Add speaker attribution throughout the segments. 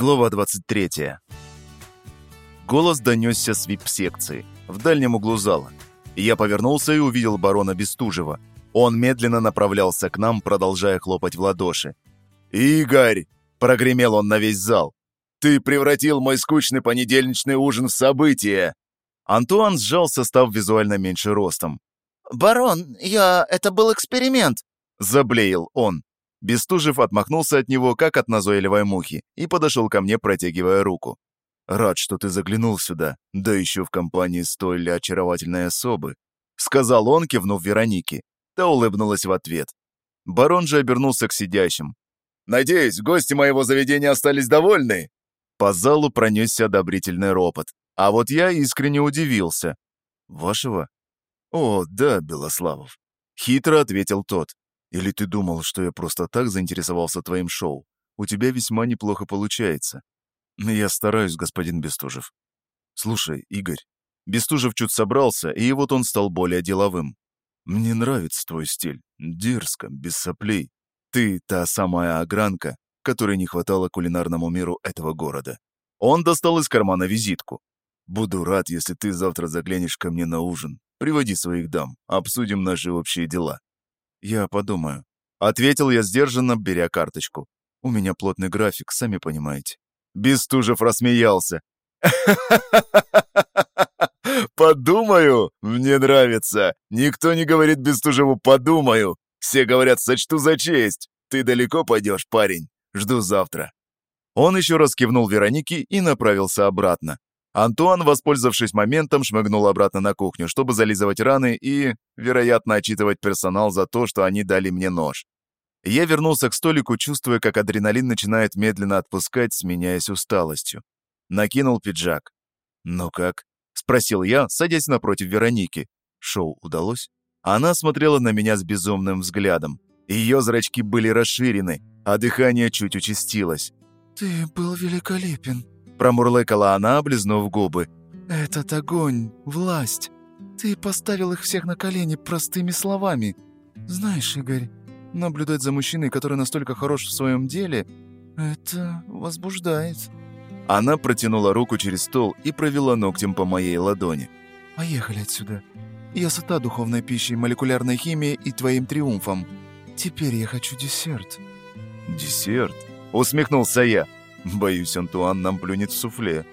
Speaker 1: Глава 23. Голос донесся с вип-секции, в дальнем углу зала. Я повернулся и увидел барона Бестужева. Он медленно направлялся к нам, продолжая хлопать в ладоши. «Игорь!» – прогремел он на весь зал. «Ты превратил мой скучный понедельничный ужин в событие!» Антуан сжался, став визуально меньше ростом.
Speaker 2: «Барон, я... это был эксперимент!»
Speaker 1: – заблеял он. Бестужев отмахнулся от него, как от назойливой мухи, и подошел ко мне, протягивая руку. «Рад, что ты заглянул сюда, да еще в компании столь очаровательной особы», сказал он, кивнув Веронике. Та улыбнулась в ответ. Барон же обернулся к сидящим. «Надеюсь, гости моего заведения остались довольны?» По залу пронесся одобрительный ропот. А вот я искренне удивился. «Вашего?» «О, да, Белославов», — хитро ответил тот. Или ты думал, что я просто так заинтересовался твоим шоу? У тебя весьма неплохо получается. Я стараюсь, господин Бестужев. Слушай, Игорь, Бестужев чуть собрался, и вот он стал более деловым. Мне нравится твой стиль. Дерзко, без соплей. Ты та самая огранка, которой не хватало кулинарному миру этого города. Он достал из кармана визитку. Буду рад, если ты завтра заглянешь ко мне на ужин. Приводи своих дам, обсудим наши общие дела. «Я подумаю». Ответил я сдержанно, беря карточку. «У меня плотный график, сами понимаете». Бестужев рассмеялся. «Подумаю? Мне нравится. Никто не говорит Бестужеву «подумаю». Все говорят «сочту за честь». Ты далеко пойдешь, парень? Жду завтра». Он еще раз кивнул Веронике и направился обратно. Антуан, воспользовавшись моментом, шмыгнул обратно на кухню, чтобы зализывать раны и, вероятно, отчитывать персонал за то, что они дали мне нож. Я вернулся к столику, чувствуя, как адреналин начинает медленно отпускать, сменяясь усталостью. Накинул пиджак. «Ну как?» — спросил я, садясь напротив Вероники. Шоу удалось? Она смотрела на меня с безумным взглядом. Ее зрачки были расширены, а дыхание чуть участилось.
Speaker 3: «Ты был великолепен»,
Speaker 1: Промурлыкала она, облизнув губы.
Speaker 3: «Этот огонь, власть. Ты поставил их всех на колени простыми словами. Знаешь, Игорь, наблюдать за мужчиной, который настолько хорош в своем деле, это возбуждает».
Speaker 1: Она протянула руку через стол и провела ногтем по моей ладони.
Speaker 3: «Поехали отсюда. Я сыта духовной пищей, молекулярной химией и твоим триумфом. Теперь я хочу десерт».
Speaker 1: «Десерт?» — усмехнулся я. Боюсь, Антуан нам плюнет в суфле.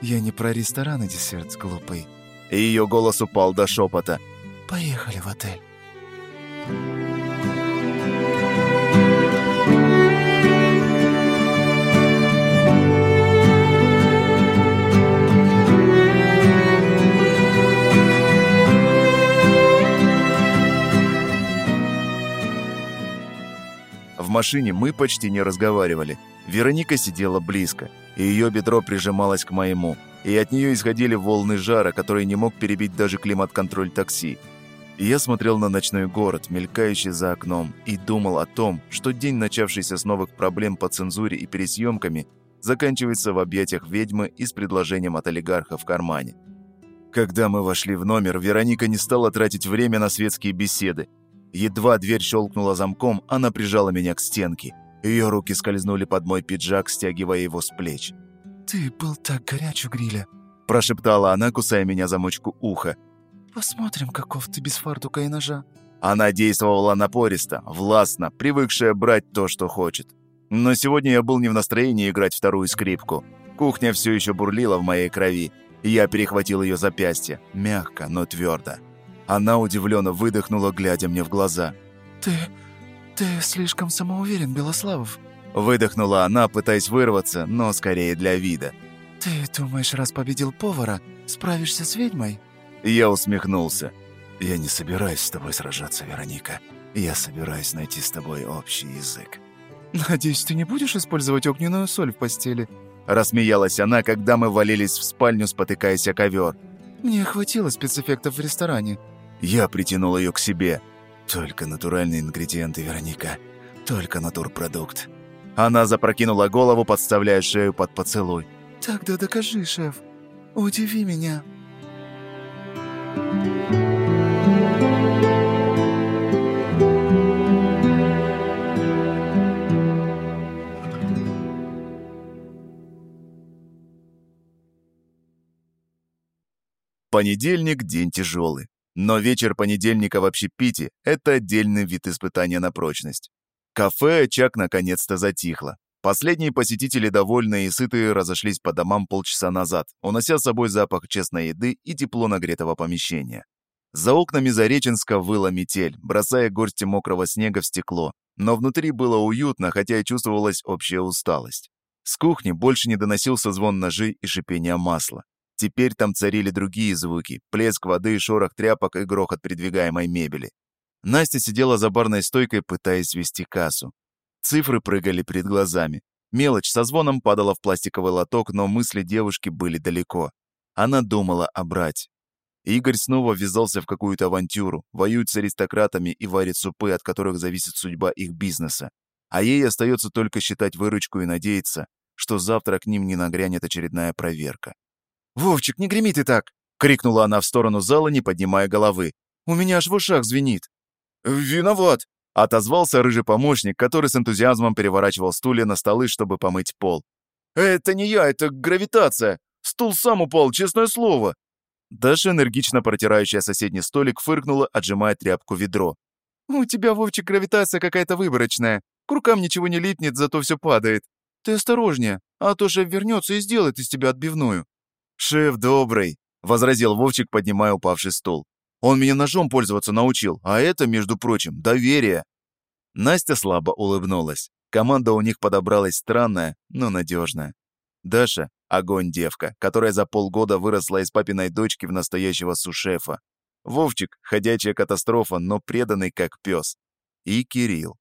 Speaker 3: Я не про ресторан и десерт, глупый.
Speaker 1: Ее голос упал до шепота.
Speaker 3: Поехали в отель.
Speaker 1: В машине мы почти не разговаривали. Вероника сидела близко, и ее бедро прижималось к моему, и от нее исходили волны жара, которые не мог перебить даже климат-контроль такси. И я смотрел на ночной город, мелькающий за окном, и думал о том, что день, начавшийся с новых проблем по цензуре и пересъемками, заканчивается в объятиях ведьмы и с предложением от олигарха в кармане. Когда мы вошли в номер, Вероника не стала тратить время на светские беседы. Едва дверь щелкнула замком, она прижала меня к стенке – ее руки скользнули под мой пиджак, стягивая его с плеч.
Speaker 3: «Ты был так горяч у гриля», –
Speaker 1: прошептала она, кусая меня за мочку уха.
Speaker 3: «Посмотрим, каков ты без фартука и ножа».
Speaker 1: Она действовала напористо, властно, привыкшая брать то, что хочет. Но сегодня я был не в настроении играть вторую скрипку. Кухня все еще бурлила в моей крови, и я перехватил ее запястье, мягко, но твердо. Она удивленно выдохнула, глядя мне в глаза.
Speaker 3: «Ты... «Ты слишком самоуверен, Белославов», —
Speaker 1: выдохнула она, пытаясь вырваться, но скорее для вида.
Speaker 3: «Ты думаешь, раз победил повара, справишься с ведьмой?»
Speaker 1: Я усмехнулся. «Я не собираюсь с тобой сражаться, Вероника. Я собираюсь найти с тобой общий язык».
Speaker 3: «Надеюсь, ты не будешь использовать огненную соль в постели?»
Speaker 1: Рассмеялась она, когда мы валились в спальню, спотыкаясь о ковер.
Speaker 3: «Мне хватило спецэффектов в ресторане».
Speaker 1: Я притянул ее к себе. Только натуральные ингредиенты, Вероника. Только натурпродукт. Она запрокинула голову, подставляя шею под поцелуй.
Speaker 3: Тогда докажи, шеф. Удиви меня.
Speaker 1: Понедельник – день тяжелый. Но вечер понедельника в общепите – это отдельный вид испытания на прочность. Кафе «Очаг» наконец-то затихло. Последние посетители, довольные и сытые, разошлись по домам полчаса назад, унося с собой запах честной еды и тепло нагретого помещения. За окнами Зареченска выла метель, бросая горсти мокрого снега в стекло, но внутри было уютно, хотя и чувствовалась общая усталость. С кухни больше не доносился звон ножей и шипение масла. Теперь там царили другие звуки – плеск воды, шорох тряпок и грохот передвигаемой мебели. Настя сидела за барной стойкой, пытаясь вести кассу. Цифры прыгали перед глазами. Мелочь со звоном падала в пластиковый лоток, но мысли девушки были далеко. Она думала о брате. Игорь снова ввязался в какую-то авантюру, воюет с аристократами и варит супы, от которых зависит судьба их бизнеса. А ей остается только считать выручку и надеяться, что завтра к ним не нагрянет очередная проверка.
Speaker 3: «Вовчик, не греми ты так!» — крикнула она в сторону зала, не поднимая головы. «У меня аж в ушах звенит».
Speaker 1: «Виноват!» — отозвался рыжий помощник, который с энтузиазмом переворачивал стулья на столы, чтобы помыть пол. «Это не я, это гравитация! Стул сам упал, честное слово!» Даша, энергично протирающая соседний столик, фыркнула, отжимая тряпку ведро.
Speaker 3: «У тебя, Вовчик, гравитация какая-то выборочная. К рукам ничего не липнет, зато все падает. Ты осторожнее, а то шеф вернется и сделает из тебя отбивную».
Speaker 1: «Шеф добрый», — возразил Вовчик, поднимая упавший стол. «Он меня ножом пользоваться научил, а это, между прочим, доверие». Настя слабо улыбнулась. Команда у них подобралась странная, но надежная. Даша — огонь девка, которая за полгода выросла из папиной дочки в настоящего сушефа. Вовчик — ходячая катастрофа, но преданный как пес. И Кирилл.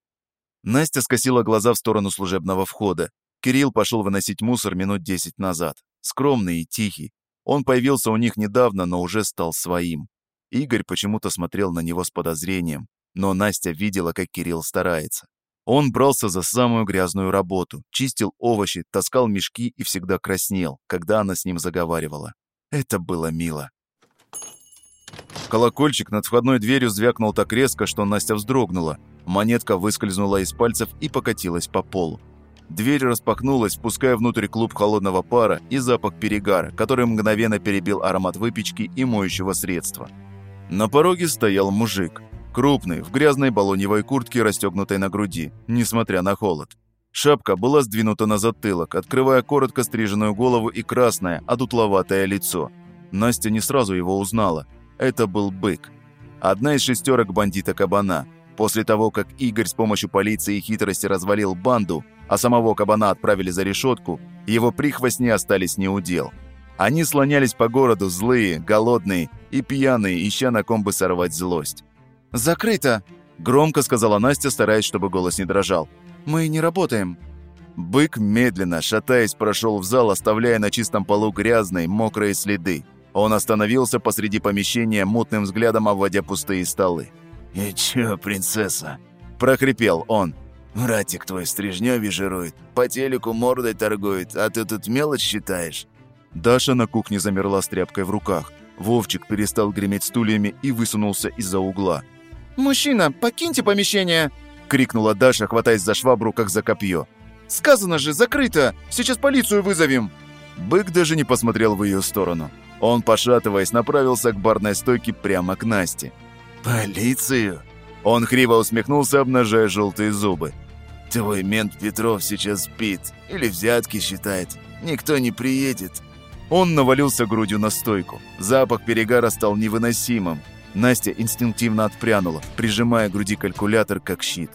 Speaker 1: Настя скосила глаза в сторону служебного входа. Кирилл пошел выносить мусор минут десять назад скромный и тихий. Он появился у них недавно, но уже стал своим. Игорь почему-то смотрел на него с подозрением, но Настя видела, как Кирилл старается. Он брался за самую грязную работу, чистил овощи, таскал мешки и всегда краснел, когда она с ним заговаривала. Это было мило. Колокольчик над входной дверью звякнул так резко, что Настя вздрогнула. Монетка выскользнула из пальцев и покатилась по полу. Дверь распахнулась, впуская внутрь клуб холодного пара и запах перегара, который мгновенно перебил аромат выпечки и моющего средства. На пороге стоял мужик. Крупный, в грязной балоневой куртке, расстегнутой на груди, несмотря на холод. Шапка была сдвинута на затылок, открывая коротко стриженную голову и красное, одутловатое лицо. Настя не сразу его узнала. Это был бык. Одна из шестерок бандита Кабана. После того, как Игорь с помощью полиции и хитрости развалил банду, а самого кабана отправили за решетку, его прихвостни остались неудел. Они слонялись по городу злые, голодные и пьяные, ища на ком бы сорвать злость.
Speaker 3: «Закрыто!» – громко сказала Настя, стараясь, чтобы голос не дрожал. «Мы не работаем».
Speaker 1: Бык медленно, шатаясь, прошел в зал, оставляя на чистом полу грязные, мокрые следы. Он остановился посреди помещения, мутным взглядом обводя пустые столы.
Speaker 4: «И чё, принцесса?»
Speaker 1: – прохрипел он.
Speaker 4: «Братик твой стрижнёве жирует, по телеку мордой торгует, а ты тут мелочь считаешь?»
Speaker 1: Даша на кухне замерла с тряпкой в руках. Вовчик перестал греметь стульями и высунулся из-за угла.
Speaker 3: «Мужчина, покиньте помещение!»
Speaker 1: — крикнула Даша, хватаясь за швабру, как за копье.
Speaker 3: «Сказано же, закрыто! Сейчас полицию вызовем!»
Speaker 1: Бык даже не посмотрел в ее сторону. Он, пошатываясь, направился к барной стойке прямо к Насте.
Speaker 4: «Полицию?»
Speaker 1: Он криво усмехнулся, обнажая желтые зубы.
Speaker 4: Твой мент Петров сейчас спит или взятки считает. Никто не приедет».
Speaker 1: Он навалился грудью на стойку. Запах перегара стал невыносимым. Настя инстинктивно отпрянула, прижимая груди калькулятор как щит.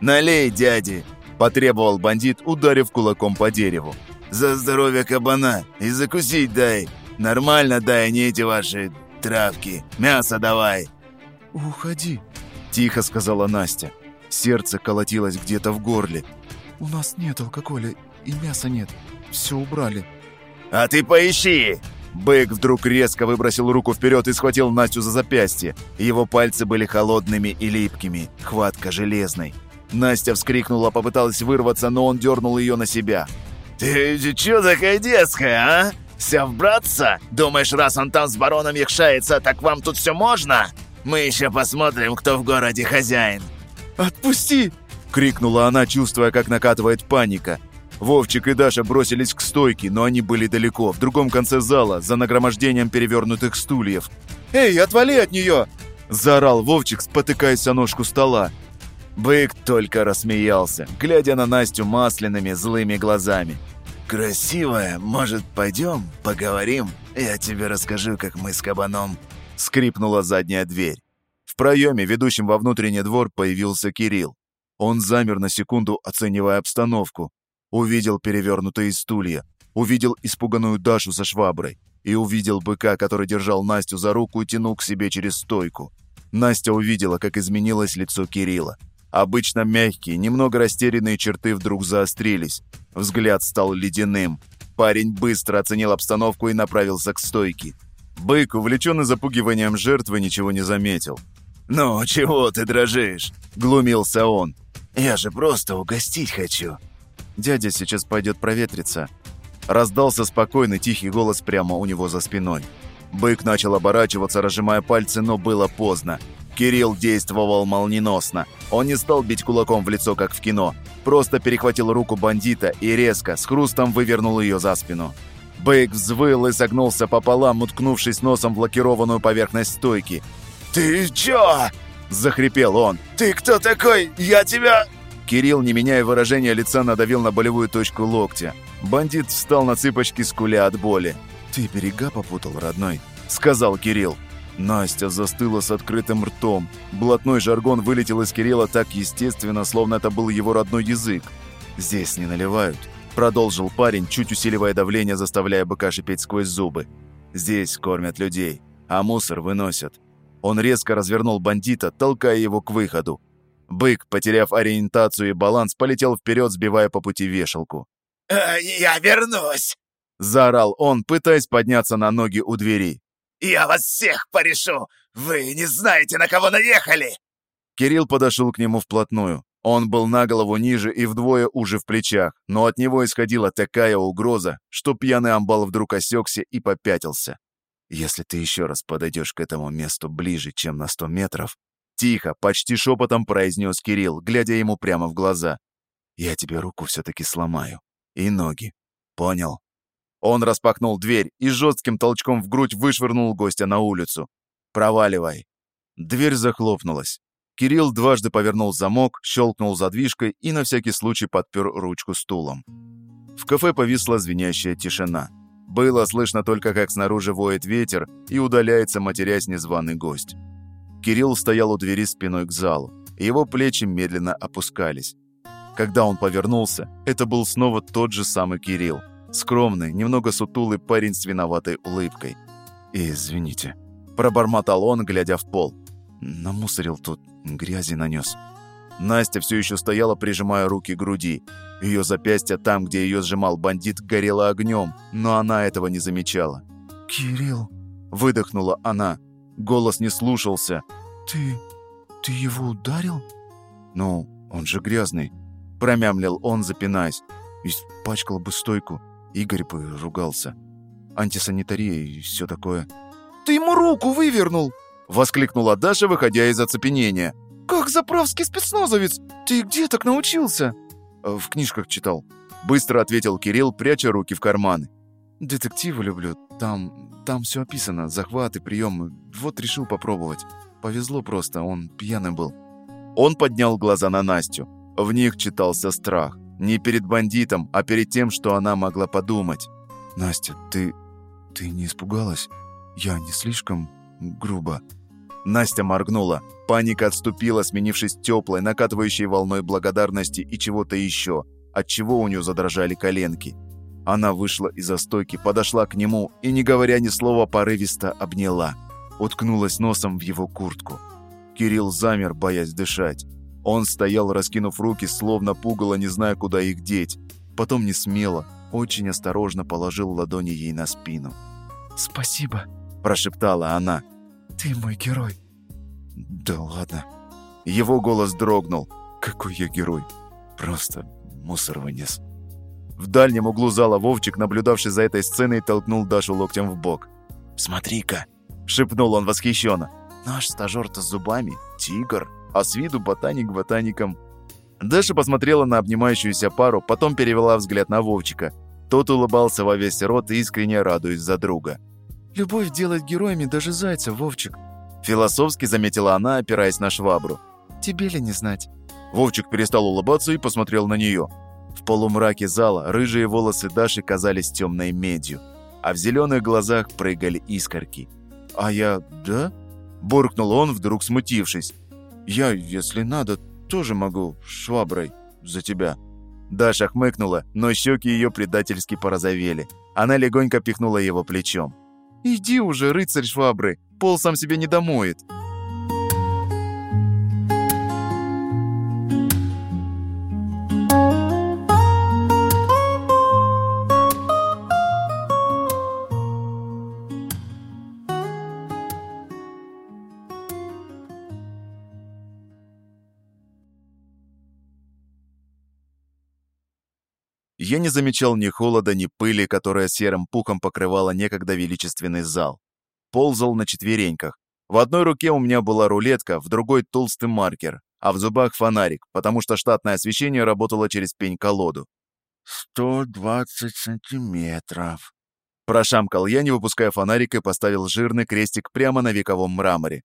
Speaker 4: «Налей, дяди!»
Speaker 1: – потребовал бандит, ударив кулаком по дереву.
Speaker 4: «За здоровье кабана! И закусить дай! Нормально дай, не эти ваши травки! Мясо давай!»
Speaker 3: «Уходи!»
Speaker 1: – тихо сказала Настя. Сердце колотилось где-то в горле.
Speaker 3: «У нас нет алкоголя и мяса нет. Все убрали».
Speaker 4: «А ты поищи!»
Speaker 1: Бык вдруг резко выбросил руку вперед и схватил Настю за запястье. Его пальцы были холодными и липкими, хватка железной. Настя вскрикнула, попыталась вырваться, но он дернул ее на себя.
Speaker 4: «Ты чё такая детская, а? Вся вбраться? Думаешь, раз он там с бароном якшается, так вам тут все можно? Мы еще посмотрим, кто в городе хозяин».
Speaker 3: «Отпусти!»
Speaker 1: — крикнула она, чувствуя, как накатывает паника. Вовчик и Даша бросились к стойке, но они были далеко, в другом конце зала, за нагромождением перевернутых стульев.
Speaker 3: «Эй, отвали от нее!»
Speaker 1: – заорал Вовчик, спотыкаясь о ножку стола. Бык только рассмеялся, глядя на Настю масляными злыми глазами.
Speaker 4: «Красивая, может, пойдем, поговорим? Я тебе расскажу, как мы с кабаном...»
Speaker 1: Скрипнула задняя дверь. В проеме, ведущем во внутренний двор, появился Кирилл. Он замер на секунду, оценивая обстановку. Увидел перевернутые стулья, увидел испуганную Дашу со шваброй и увидел быка, который держал Настю за руку и тянул к себе через стойку. Настя увидела, как изменилось лицо Кирилла. Обычно мягкие, немного растерянные черты вдруг заострились. Взгляд стал ледяным. Парень быстро оценил обстановку и направился к стойке. Бык, увлеченный запугиванием жертвы, ничего не заметил.
Speaker 4: «Ну, чего ты дрожишь?»
Speaker 1: — глумился он.
Speaker 4: «Я же просто угостить хочу».
Speaker 1: «Дядя сейчас пойдет проветриться». Раздался спокойный тихий голос прямо у него за спиной. Бык начал оборачиваться, разжимая пальцы, но было поздно. Кирилл действовал молниеносно. Он не стал бить кулаком в лицо, как в кино. Просто перехватил руку бандита и резко, с хрустом вывернул ее за спину. Бэйк взвыл и согнулся пополам, уткнувшись носом в лакированную поверхность стойки.
Speaker 4: «Ты чё?»
Speaker 1: – захрипел он.
Speaker 4: «Ты кто такой? Я тебя...»
Speaker 1: Кирилл, не меняя выражения лица, надавил на болевую точку локтя. Бандит встал на цыпочки, скуля от боли. «Ты берега попутал, родной», – сказал Кирилл. Настя застыла с открытым ртом. Блатной жаргон вылетел из Кирилла так естественно, словно это был его родной язык. «Здесь не наливают», — продолжил парень, чуть усиливая давление, заставляя быка шипеть сквозь зубы. «Здесь кормят людей, а мусор выносят». Он резко развернул бандита, толкая его к выходу. Бык, потеряв ориентацию и баланс, полетел вперед, сбивая по пути вешалку.
Speaker 4: «Э, «Я вернусь!»
Speaker 1: – заорал он, пытаясь подняться на ноги у двери.
Speaker 4: «Я вас всех порешу! Вы не знаете, на кого наехали!»
Speaker 1: Кирилл подошел к нему вплотную. Он был на голову ниже и вдвое уже в плечах, но от него исходила такая угроза, что пьяный амбал вдруг осекся и попятился. «Если ты еще раз подойдешь к этому месту ближе, чем на сто метров...» Тихо, почти шепотом произнес Кирилл, глядя ему прямо в глаза. «Я тебе руку все-таки сломаю. И ноги. Понял?» Он распахнул дверь и жестким толчком в грудь вышвырнул гостя на улицу. «Проваливай!» Дверь захлопнулась. Кирилл дважды повернул замок, щелкнул задвижкой и на всякий случай подпер ручку стулом. В кафе повисла звенящая тишина. Было слышно только, как снаружи воет ветер и удаляется, матерясь незваный гость. Кирилл стоял у двери спиной к залу. Его плечи медленно опускались. Когда он повернулся, это был снова тот же самый Кирилл. Скромный, немного сутулый парень с виноватой улыбкой. «Извините», – пробормотал он, глядя в пол. Намусорил тут, грязи нанес. Настя все еще стояла, прижимая руки к груди. Ее запястье там, где ее сжимал бандит, горело огнем, но она этого не замечала.
Speaker 3: «Кирилл», –
Speaker 1: выдохнула она. Голос не слушался.
Speaker 3: «Ты... ты его ударил?»
Speaker 1: «Ну, он же грязный», – промямлил он, запинаясь. «Испачкал бы стойку. Игорь бы ругался. Антисанитария и все такое.
Speaker 3: «Ты ему руку вывернул!»
Speaker 1: Воскликнула Даша, выходя из оцепенения.
Speaker 3: «Как заправский спецназовец! Ты где так научился?»
Speaker 1: «Э, «В книжках читал», — быстро ответил Кирилл, пряча руки в карманы. «Детективы люблю. Там... там все описано. Захваты, приемы. Вот решил попробовать. Повезло просто, он пьяный был». Он поднял глаза на Настю. В них читался страх. Не перед бандитом, а перед тем, что она могла подумать. «Настя, ты... ты не испугалась? Я не слишком грубо?» Настя моргнула. Паника отступила, сменившись теплой, накатывающей волной благодарности и чего-то еще, от чего у нее задрожали коленки. Она вышла из-за стойки, подошла к нему и, не говоря ни слова, порывисто обняла. Уткнулась носом в его куртку. Кирилл замер, боясь дышать. Он стоял, раскинув руки, словно пугало, не зная, куда их деть. Потом не смело, очень осторожно положил ладони ей на спину.
Speaker 3: «Спасибо», –
Speaker 1: прошептала она.
Speaker 3: «Ты мой герой».
Speaker 1: «Да ладно». Его голос дрогнул. «Какой я герой? Просто мусор вынес». В дальнем углу зала Вовчик, наблюдавший за этой сценой, толкнул Дашу локтем в бок. «Смотри-ка!» – шепнул он восхищенно. «Наш стажер-то с зубами. Тигр!» а с виду ботаник ботаником. Даша посмотрела на обнимающуюся пару, потом перевела взгляд на Вовчика. Тот улыбался во весь рот, искренне радуясь за друга.
Speaker 3: «Любовь делает героями даже зайца, Вовчик.
Speaker 1: Философски заметила она, опираясь на швабру.
Speaker 3: Тебе ли не знать?»
Speaker 1: Вовчик перестал улыбаться и посмотрел на нее. В полумраке зала рыжие волосы Даши казались темной медью, а в зеленых глазах прыгали искорки.
Speaker 3: «А я... да?» – буркнул он, вдруг смутившись. «Я, если надо, тоже могу шваброй за тебя».
Speaker 1: Даша хмыкнула, но щеки ее предательски порозовели. Она легонько пихнула его плечом.
Speaker 3: «Иди уже, рыцарь швабры, пол сам себе не домоет».
Speaker 1: Я не замечал ни холода, ни пыли, которая серым пухом покрывала некогда величественный зал. Ползал на четвереньках. В одной руке у меня была рулетка, в другой – толстый маркер, а в зубах фонарик, потому что штатное освещение работало через пень-колоду.
Speaker 3: «Сто двадцать сантиметров», –
Speaker 1: прошамкал я, не выпуская фонарик, и поставил жирный крестик прямо на вековом мраморе.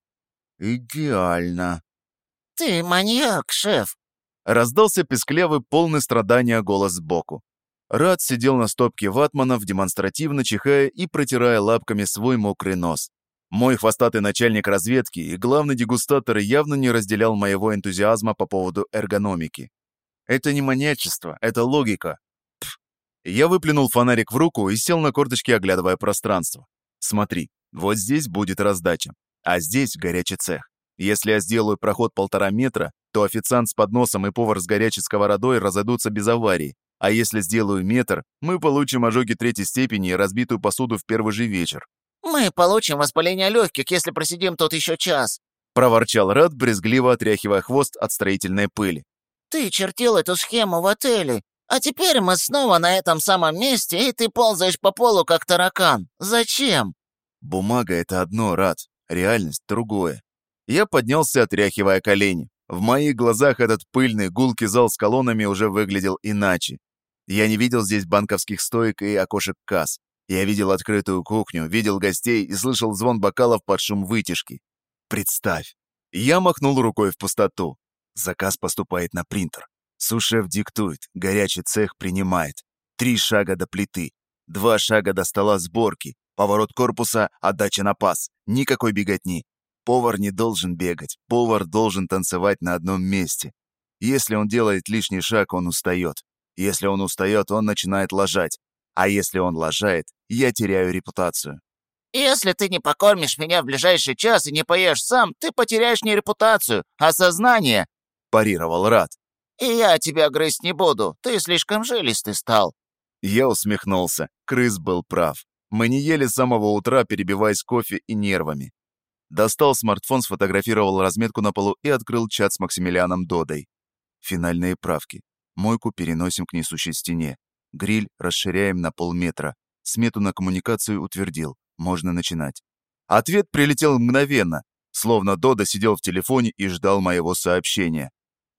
Speaker 3: «Идеально».
Speaker 2: «Ты маньяк, шеф!»
Speaker 1: Раздался песклявый, полный страдания голос сбоку. Рад сидел на стопке ватманов, демонстративно чихая и протирая лапками свой мокрый нос. Мой хвостатый начальник разведки и главный дегустатор явно не разделял моего энтузиазма по поводу эргономики. Это не маньячество, это логика. Пф. Я выплюнул фонарик в руку и сел на корточки, оглядывая пространство. Смотри, вот здесь будет раздача, а здесь горячий цех. Если я сделаю проход полтора метра, то официант с подносом и повар с горячей сковородой разойдутся без аварии. А если сделаю метр, мы получим ожоги третьей степени и разбитую посуду в первый же вечер.
Speaker 2: «Мы получим воспаление легких, если просидим тут еще час»,
Speaker 1: проворчал Рад, брезгливо отряхивая хвост от строительной пыли.
Speaker 2: «Ты чертил эту схему в отеле, а теперь мы снова на этом самом месте, и ты ползаешь по полу, как таракан. Зачем?»
Speaker 1: «Бумага — это одно, Рад, реальность — другое. Я поднялся, отряхивая колени. В моих глазах этот пыльный, гулкий зал с колоннами уже выглядел иначе. Я не видел здесь банковских стоек и окошек касс. Я видел открытую кухню, видел гостей и слышал звон бокалов под шум вытяжки. Представь. Я махнул рукой в пустоту. Заказ поступает на принтер. Сушеф диктует, горячий цех принимает. Три шага до плиты, два шага до стола сборки, поворот корпуса, отдача на пас. Никакой беготни. Повар не должен бегать, повар должен танцевать на одном месте. Если он делает лишний шаг, он устает. Если он устает, он начинает лажать. А если он лажает, я теряю репутацию.
Speaker 2: «Если ты не покормишь меня в ближайший час и не поешь сам, ты потеряешь не репутацию, а сознание», –
Speaker 1: парировал Рад.
Speaker 2: «И я тебя грызть не буду, ты слишком жилистый стал».
Speaker 1: Я усмехнулся. Крыс был прав. Мы не ели с самого утра, перебиваясь кофе и нервами. Достал смартфон, сфотографировал разметку на полу и открыл чат с Максимилианом Додой. Финальные правки. Мойку переносим к несущей стене. Гриль расширяем на полметра. Смету на коммуникацию утвердил. Можно начинать. Ответ прилетел мгновенно, словно Дода сидел в телефоне и ждал моего сообщения.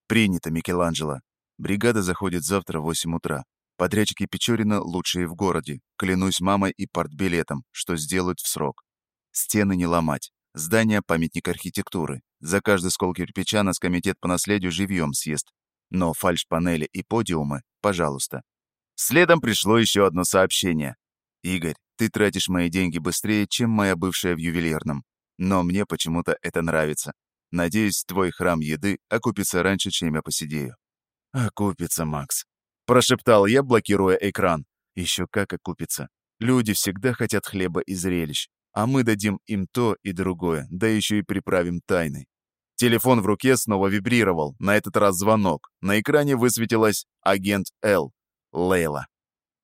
Speaker 1: Принято, Микеланджело. Бригада заходит завтра в 8 утра. Подрядчики Печорина лучшие в городе. Клянусь мамой и партбилетом, что сделают в срок. Стены не ломать. Здание – памятник архитектуры. За каждый скол кирпича нас комитет по наследию живьем съест. Но фальш-панели и подиумы – пожалуйста. Следом пришло еще одно сообщение. «Игорь, ты тратишь мои деньги быстрее, чем моя бывшая в ювелирном. Но мне почему-то это нравится. Надеюсь, твой храм еды окупится раньше, чем я посидею». «Окупится, Макс», – прошептал я, блокируя экран. «Еще как окупится. Люди всегда хотят хлеба и зрелищ а мы дадим им то и другое, да еще и приправим тайной. Телефон в руке снова вибрировал, на этот раз звонок. На экране высветилась агент Л. Лейла.